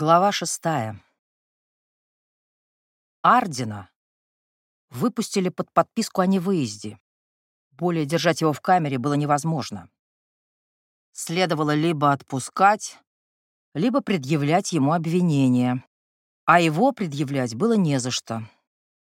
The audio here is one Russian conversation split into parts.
Глава шестая. Ардина выпустили под подписку о невыезде. Более держать его в камере было невозможно. Следовало либо отпускать, либо предъявлять ему обвинения. А его предъявлять было не за что.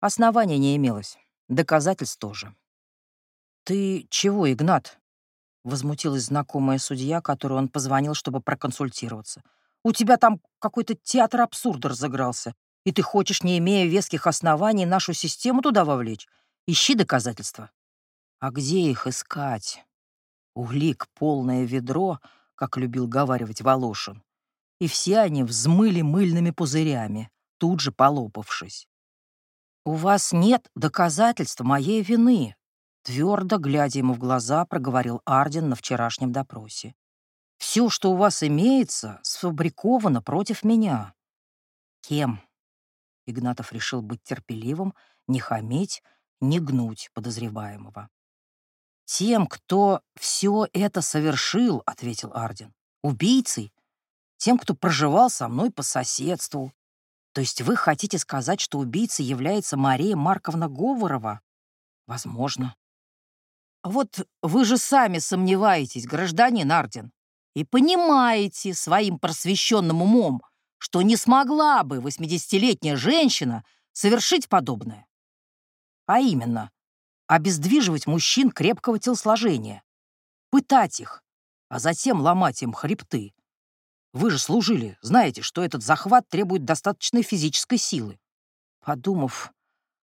Основания не имелось, доказательств тоже. «Ты чего, Игнат?» — возмутилась знакомая судья, которую он позвонил, чтобы проконсультироваться — у тебя там какой-то театр абсурда разыгрался, и ты хочешь, не имея веских оснований, нашу систему туда вовлечь? Ищи доказательства. А где их искать? Улик полное ведро, как любил говаривать Волошин. И все они взмыли мыльными пузырями, тут же полопавшись. «У вас нет доказательств моей вины», твердо, глядя ему в глаза, проговорил Арден на вчерашнем допросе. Все, что у вас имеется, сфабриковано против меня. Кем? Игнатов решил быть терпеливым, не хамить, не гнуть подозреваемого. «Тем, кто все это совершил», — ответил Арден. «Убийцей? Тем, кто проживал со мной по соседству. То есть вы хотите сказать, что убийцей является Мария Марковна Говорова? Возможно. Вот вы же сами сомневаетесь, гражданин Арден и понимаете своим просвещенным умом, что не смогла бы 80-летняя женщина совершить подобное. А именно, обездвиживать мужчин крепкого телосложения, пытать их, а затем ломать им хребты. Вы же служили, знаете, что этот захват требует достаточной физической силы. Подумав,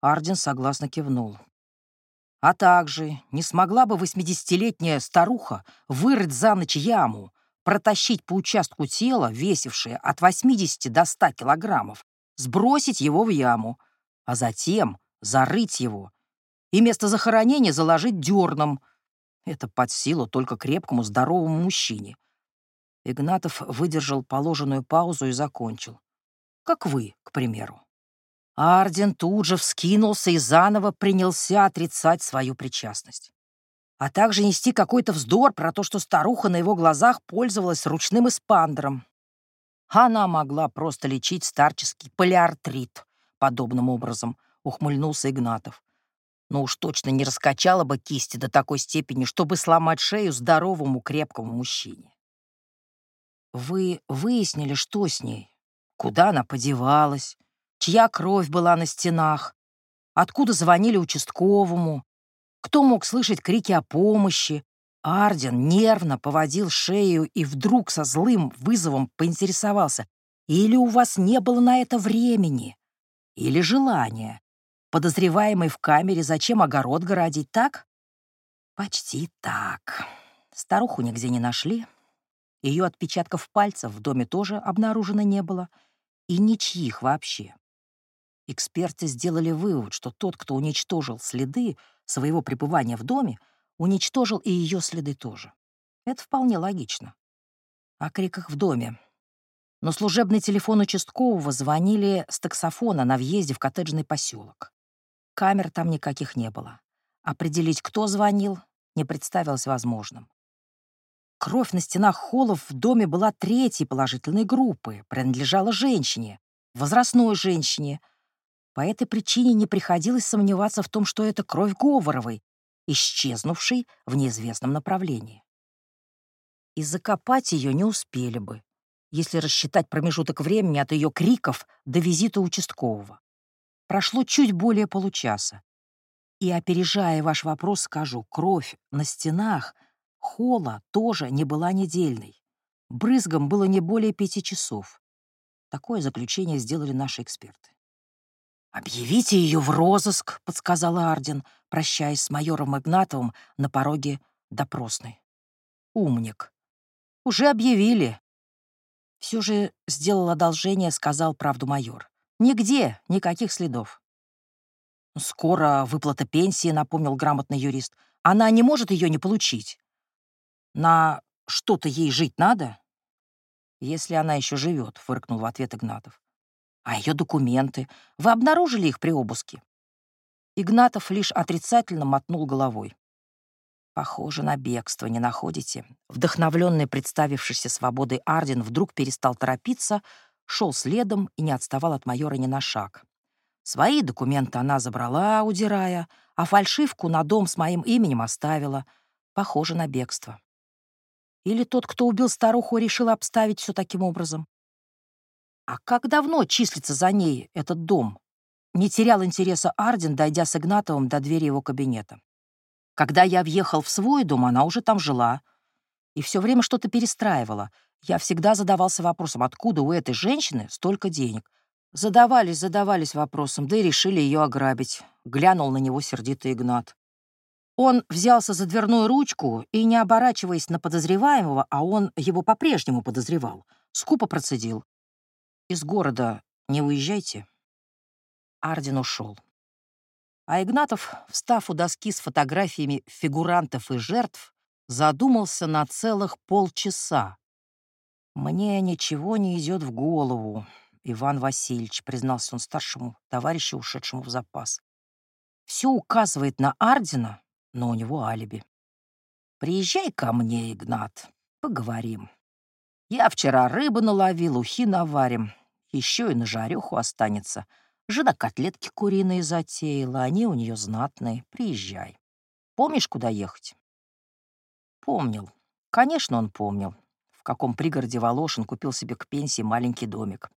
Арден согласно кивнул. А также не смогла бы восьмидесятилетняя старуха вырыть за ночь яму, протащить по участку тела, весившее от 80 до 100 килограммов, сбросить его в яму, а затем зарыть его и место захоронения заложить дерном. Это под силу только крепкому, здоровому мужчине. Игнатов выдержал положенную паузу и закончил. Как вы, к примеру. Арден тут же вскинулся и заново принялся отрицать свою причастность. А также нести какой-то вздор про то, что старуха на его глазах пользовалась ручным эспандером. Она могла просто лечить старческий полиартрит подобным образом, ухмыльнулся Игнатов. Но уж точно не раскачала бы кисти до такой степени, чтобы сломать шею здоровому крепкому мужчине. Вы выяснили, что с ней? Куда она подевалась? Чья кровь была на стенах, откуда звонили участковому, кто мог слышать крики о помощи. Арден нервно поводил шею и вдруг со злым вызовом поинтересовался, или у вас не было на это времени, или желания. Подозреваемый в камере, зачем огород городить, так? Почти так. Старуху нигде не нашли. Ее отпечатков пальцев в доме тоже обнаружено не было. И ничьих вообще. Эксперты сделали вывод, что тот, кто уничтожил следы своего пребывания в доме, уничтожил и ее следы тоже. Это вполне логично. О криках в доме. Но служебный телефон участкового звонили с таксофона на въезде в коттеджный поселок. Камер там никаких не было. Определить, кто звонил, не представилось возможным. Кровь на стенах холлов в доме была третьей положительной группы, принадлежала женщине, возрастной женщине — по этой причине не приходилось сомневаться в том, что это кровь Говоровой, исчезнувшей в неизвестном направлении. И закопать ее не успели бы, если рассчитать промежуток времени от ее криков до визита участкового. Прошло чуть более получаса. И, опережая ваш вопрос, скажу, кровь на стенах холла тоже не была недельной. Брызгом было не более пяти часов. Такое заключение сделали наши эксперты. «Объявите ее в розыск», — подсказала Арден, прощаясь с майором Игнатовым на пороге допросной. «Умник. Уже объявили». Все же сделал одолжение, сказал правду майор. «Нигде, никаких следов». «Скоро выплата пенсии», — напомнил грамотный юрист. «Она не может ее не получить. На что-то ей жить надо?» «Если она еще живет», — фыркнул в ответ Игнатов. А ее документы? Вы обнаружили их при обыске?» Игнатов лишь отрицательно мотнул головой. Похоже на бегство, не находите? Вдохновленный представившейся свободой Арден вдруг перестал торопиться, шел следом и не отставал от майора ни на шаг. Свои документы она забрала, удирая, а фальшивку на дом с моим именем оставила. Похоже на бегство. Или тот, кто убил старуху, решил обставить все таким образом? А как давно числится за ней этот дом? Не терял интереса Арден, дойдя с Игнатовым до двери его кабинета. Когда я въехал в свой дом, она уже там жила. И все время что-то перестраивала. Я всегда задавался вопросом, откуда у этой женщины столько денег. Задавались, задавались вопросом, да и решили ее ограбить. Глянул на него сердитый Игнат. Он взялся за дверную ручку и, не оборачиваясь на подозреваемого, а он его по-прежнему подозревал, скупо процедил. «Из города не уезжайте». Арден ушел. А Игнатов, встав у доски с фотографиями фигурантов и жертв, задумался на целых полчаса. «Мне ничего не идет в голову», — Иван Васильевич, признался он старшему товарищу, ушедшему в запас. «Все указывает на Ардена, но у него алиби. Приезжай ко мне, Игнат, поговорим. Я вчера рыбу наловил, ухи наварим, еще и на жарюху останется. Жена котлетки куриные затеяла, они у нее знатные. Приезжай. Помнишь, куда ехать? Помнил. Конечно, он помнил, в каком пригороде Волошин купил себе к пенсии маленький домик.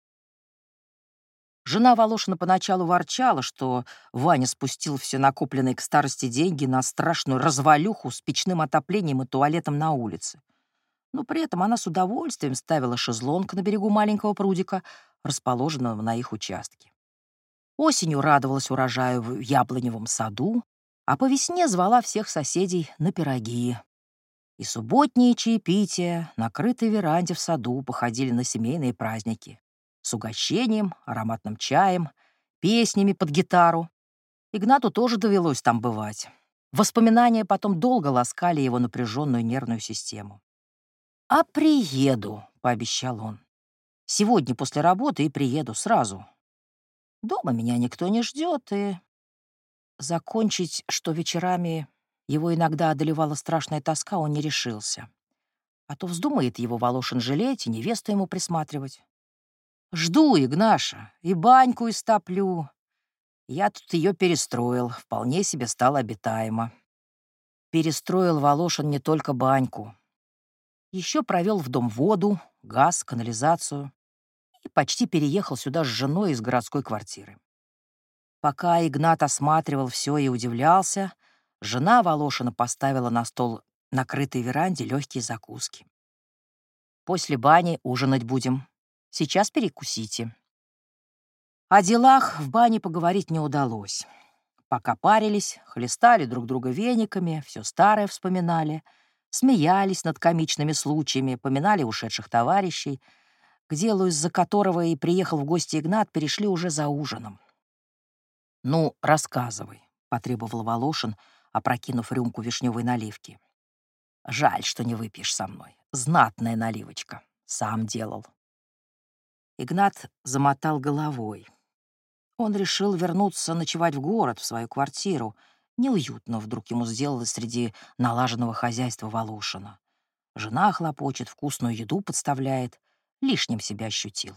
Жена Волошина поначалу ворчала, что Ваня спустил все накопленные к старости деньги на страшную развалюху с печным отоплением и туалетом на улице. Но при этом она с удовольствием ставила шезлонг на берегу маленького прудика, расположенного на их участке. Осенью радовалась урожаю в яблоневом саду, а по весне звала всех соседей на пироги. И субботние чаепития, накрытые веранде в саду, походили на семейные праздники с угощением, ароматным чаем, песнями под гитару. Игнату тоже довелось там бывать. Воспоминания потом долго ласкали его напряженную нервную систему. «А приеду», — пообещал он. «Сегодня после работы и приеду сразу. Дома меня никто не ждет, и...» Закончить, что вечерами его иногда одолевала страшная тоска, он не решился. А то вздумает его Волошин жалеть и невесту ему присматривать. Жду, Игнаша, и баньку истоплю. Я тут ее перестроил, вполне себе стало обитаемо. Перестроил Волошин не только баньку. Еще провел в дом воду, газ, канализацию и почти переехал сюда с женой из городской квартиры. Пока Игнат осматривал все и удивлялся, жена Волошина поставила на стол накрытой веранде легкие закуски. «После бани ужинать будем», Сейчас перекусите». О делах в бане поговорить не удалось. Пока парились, хлестали друг друга вениками, все старое вспоминали, смеялись над комичными случаями, поминали ушедших товарищей, к делу, из-за которого и приехал в гости Игнат, перешли уже за ужином. «Ну, рассказывай», — потребовал Волошин, опрокинув рюмку вишневой наливки. «Жаль, что не выпьешь со мной. Знатная наливочка. Сам делал». Игнат замотал головой. Он решил вернуться ночевать в город, в свою квартиру. Неуютно вдруг ему сделалось среди налаженного хозяйства Волошина. Жена хлопочет, вкусную еду подставляет. Лишним себя ощутил.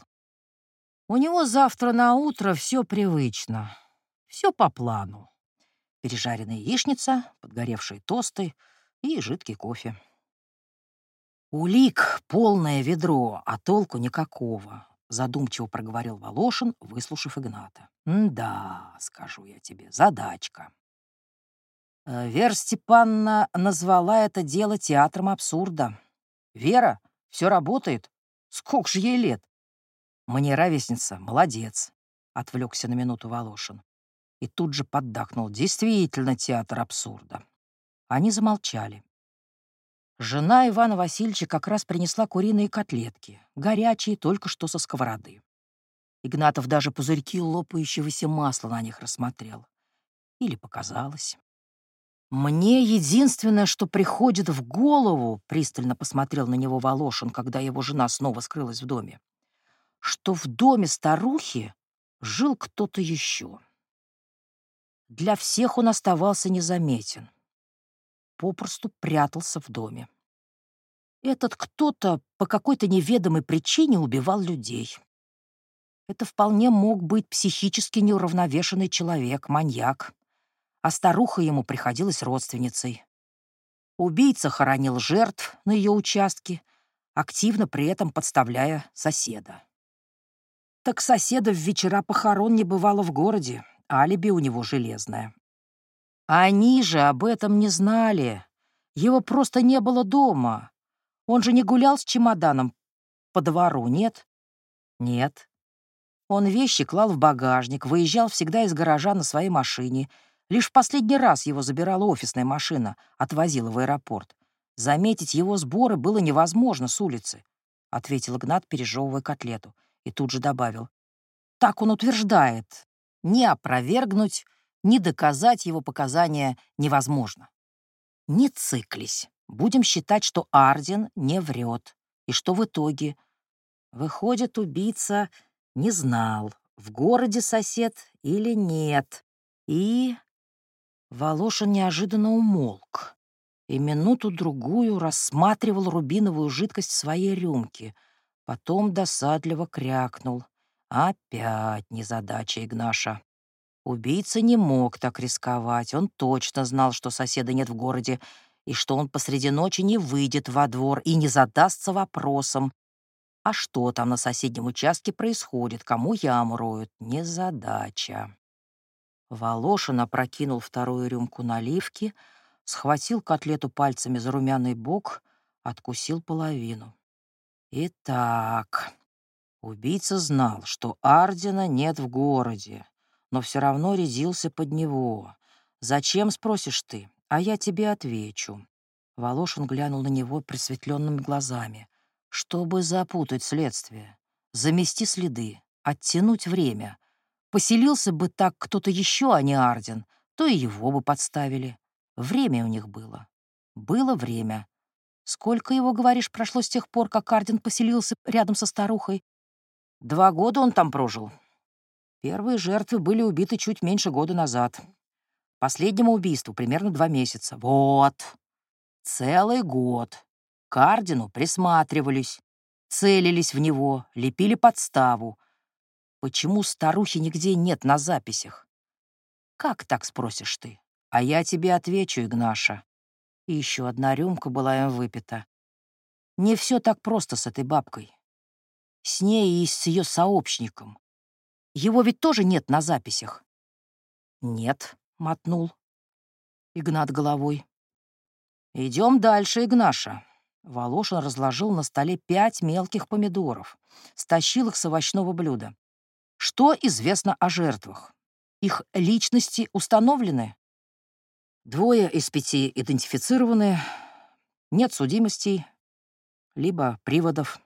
У него завтра на утро все привычно, все по плану. Пережаренная яичница, подгоревшие тосты и жидкий кофе. Улик — полное ведро, а толку никакого задумчиво проговорил Волошин, выслушав Игната. «Да, скажу я тебе, задачка». Э, Вера Степановна назвала это дело театром абсурда. «Вера, все работает. Сколько же ей лет?» «Мне ровесница, молодец», — отвлекся на минуту Волошин. И тут же поддакнул. «Действительно театр абсурда». Они замолчали. Жена Ивана Васильевича как раз принесла куриные котлетки, горячие, только что со сковороды. Игнатов даже пузырьки лопающегося масла на них рассмотрел. Или показалось. «Мне единственное, что приходит в голову», — пристально посмотрел на него Волошин, когда его жена снова скрылась в доме, «что в доме старухи жил кто-то еще. Для всех он оставался незаметен попросту прятался в доме. Этот кто-то по какой-то неведомой причине убивал людей. Это вполне мог быть психически неуравновешенный человек, маньяк. А старуха ему приходилась родственницей. Убийца хоронил жертв на ее участке, активно при этом подставляя соседа. Так соседа в вечера похорон не бывало в городе, алиби у него железное. Они же об этом не знали. Его просто не было дома. Он же не гулял с чемоданом по двору, нет? Нет. Он вещи клал в багажник, выезжал всегда из гаража на своей машине. Лишь в последний раз его забирала офисная машина, отвозила в аэропорт. Заметить его сборы было невозможно с улицы, — ответил Игнат, пережевывая котлету, и тут же добавил. Так он утверждает. Не опровергнуть, не доказать его показания невозможно. Не циклись. Будем считать, что Арден не врет, и что в итоге. Выходит, убийца не знал, в городе сосед или нет. И... Волошин неожиданно умолк и минуту-другую рассматривал рубиновую жидкость в своей рюмке. Потом досадливо крякнул. Опять незадача Игнаша. Убийца не мог так рисковать. Он точно знал, что соседа нет в городе, и что он посреди ночи не выйдет во двор и не задастся вопросом. А что там на соседнем участке происходит, кому яму роют? Незадача. Волошин опрокинул вторую рюмку наливки — схватил котлету пальцами за румяный бок, откусил половину. Итак, убийца знал, что Ардена нет в городе, но все равно рядился под него. «Зачем?» — спросишь ты, а я тебе отвечу. Волошин глянул на него просветленными глазами. «Чтобы запутать следствие, замести следы, оттянуть время. Поселился бы так кто-то еще, а не Арден, то и его бы подставили. Время у них было. Было время. Сколько его, говоришь, прошло с тех пор, как Кардин поселился рядом со старухой? Два года он там прожил. Первые жертвы были убиты чуть меньше года назад. Последнему убийству примерно два месяца. Вот. Целый год. Кардину присматривались, целились в него, лепили подставу. Почему старухи нигде нет на записях? Как так, спросишь ты? А я тебе отвечу, Игнаша. И еще одна рюмка была им выпита. Не все так просто с этой бабкой. С ней и с ее сообщником. Его ведь тоже нет на записях. Нет, мотнул. Игнат головой. Идем дальше, Игнаша. Волошин разложил на столе пять мелких помидоров, стащил их с овощного блюда. Что известно о жертвах? Их личности установлены? Двое из пяти идентифицированы, нет судимостей, либо приводов,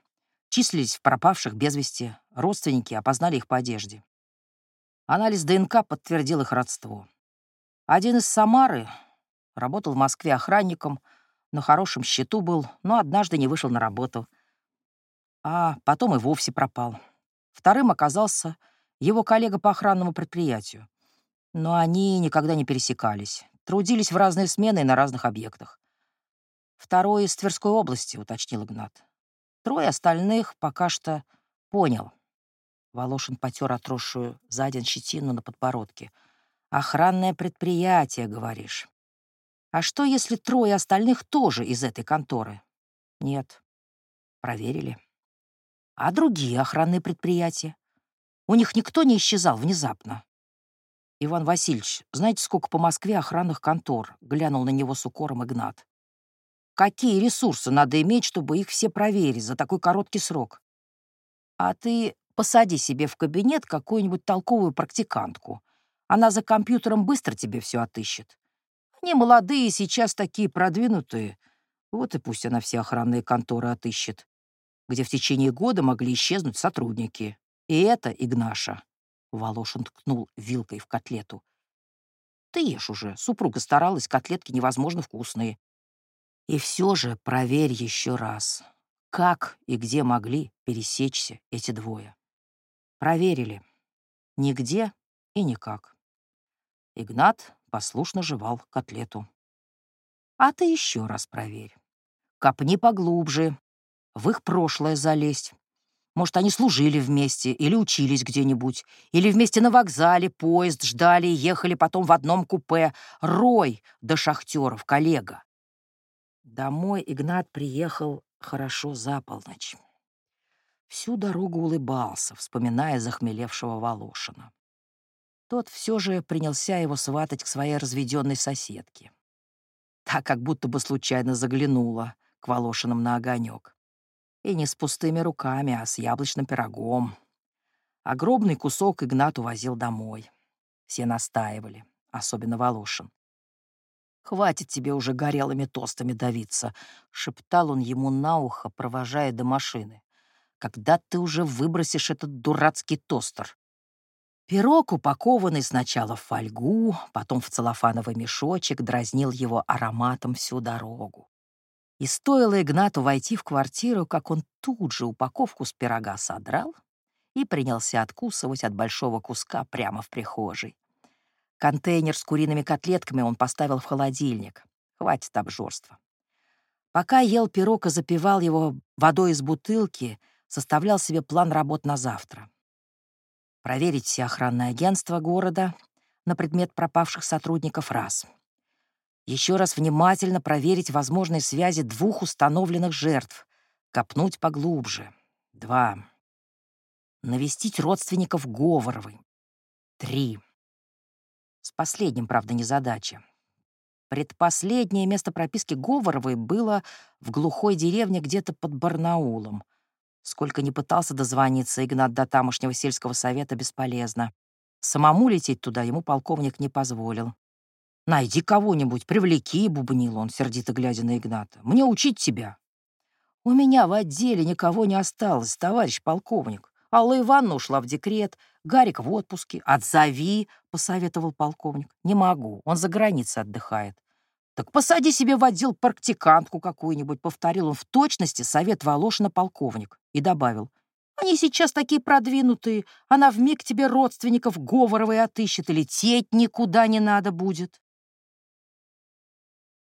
числились в пропавших без вести, родственники опознали их по одежде. Анализ ДНК подтвердил их родство. Один из Самары работал в Москве охранником, на хорошем счету был, но однажды не вышел на работу. А потом и вовсе пропал. Вторым оказался его коллега по охранному предприятию. Но они никогда не пересекались трудились в разные смены и на разных объектах. Второй из Тверской области, уточнил Игнат. Трое остальных пока что понял. Волошин потер отросшую за день щетину на подбородке. «Охранное предприятие, говоришь. А что, если трое остальных тоже из этой конторы?» «Нет». Проверили. «А другие охранные предприятия? У них никто не исчезал внезапно?» «Иван Васильевич, знаете, сколько по Москве охранных контор?» — глянул на него с укором Игнат. «Какие ресурсы надо иметь, чтобы их все проверить за такой короткий срок? А ты посади себе в кабинет какую-нибудь толковую практикантку. Она за компьютером быстро тебе все отыщет. Они молодые, сейчас такие продвинутые. Вот и пусть она все охранные конторы отыщет, где в течение года могли исчезнуть сотрудники. И это Игнаша. Волошин ткнул вилкой в котлету. «Ты ешь уже. Супруга старалась, котлетки невозможно вкусные. И все же проверь еще раз, как и где могли пересечься эти двое. Проверили. Нигде и никак. Игнат послушно жевал котлету. А ты еще раз проверь. Копни поглубже, в их прошлое залезть. Может, они служили вместе или учились где-нибудь, или вместе на вокзале поезд ждали и ехали потом в одном купе. Рой до шахтеров, коллега. Домой Игнат приехал хорошо за полночь. Всю дорогу улыбался, вспоминая захмелевшего Волошина. Тот все же принялся его сватать к своей разведенной соседке. Так как будто бы случайно заглянула к Волошинам на огонек. И не с пустыми руками, а с яблочным пирогом. Огромный кусок Игнат увозил домой. Все настаивали, особенно Волошин. «Хватит тебе уже горелыми тостами давиться», — шептал он ему на ухо, провожая до машины. «Когда ты уже выбросишь этот дурацкий тостер?» Пирог, упакованный сначала в фольгу, потом в целлофановый мешочек, дразнил его ароматом всю дорогу. И стоило Игнату войти в квартиру, как он тут же упаковку с пирога содрал и принялся откусывать от большого куска прямо в прихожей. Контейнер с куриными котлетками он поставил в холодильник. Хватит обжорства. Пока ел пирог и запивал его водой из бутылки, составлял себе план работ на завтра. Проверить все охранные агентства города на предмет пропавших сотрудников — раз — еще раз внимательно проверить возможные связи двух установленных жертв, копнуть поглубже. Два. Навестить родственников Говоровой. Три. С последним, правда, не задача. Предпоследнее место прописки Говоровой было в глухой деревне где-то под Барнаулом. Сколько ни пытался дозвониться Игнат до тамошнего сельского совета, бесполезно. Самому лететь туда ему полковник не позволил. «Найди кого-нибудь, привлеки», — бубнил он, сердито глядя на Игната. «Мне учить тебя». «У меня в отделе никого не осталось, товарищ полковник. Алла Ивановна ушла в декрет, Гарик в отпуске. Отзови», — посоветовал полковник. «Не могу, он за границей отдыхает». «Так посади себе в отдел практикантку какую-нибудь», — повторил он в точности совет Волошина полковник и добавил. «Они сейчас такие продвинутые, она вмиг тебе родственников Говоровой отыщет лететь никуда не надо будет».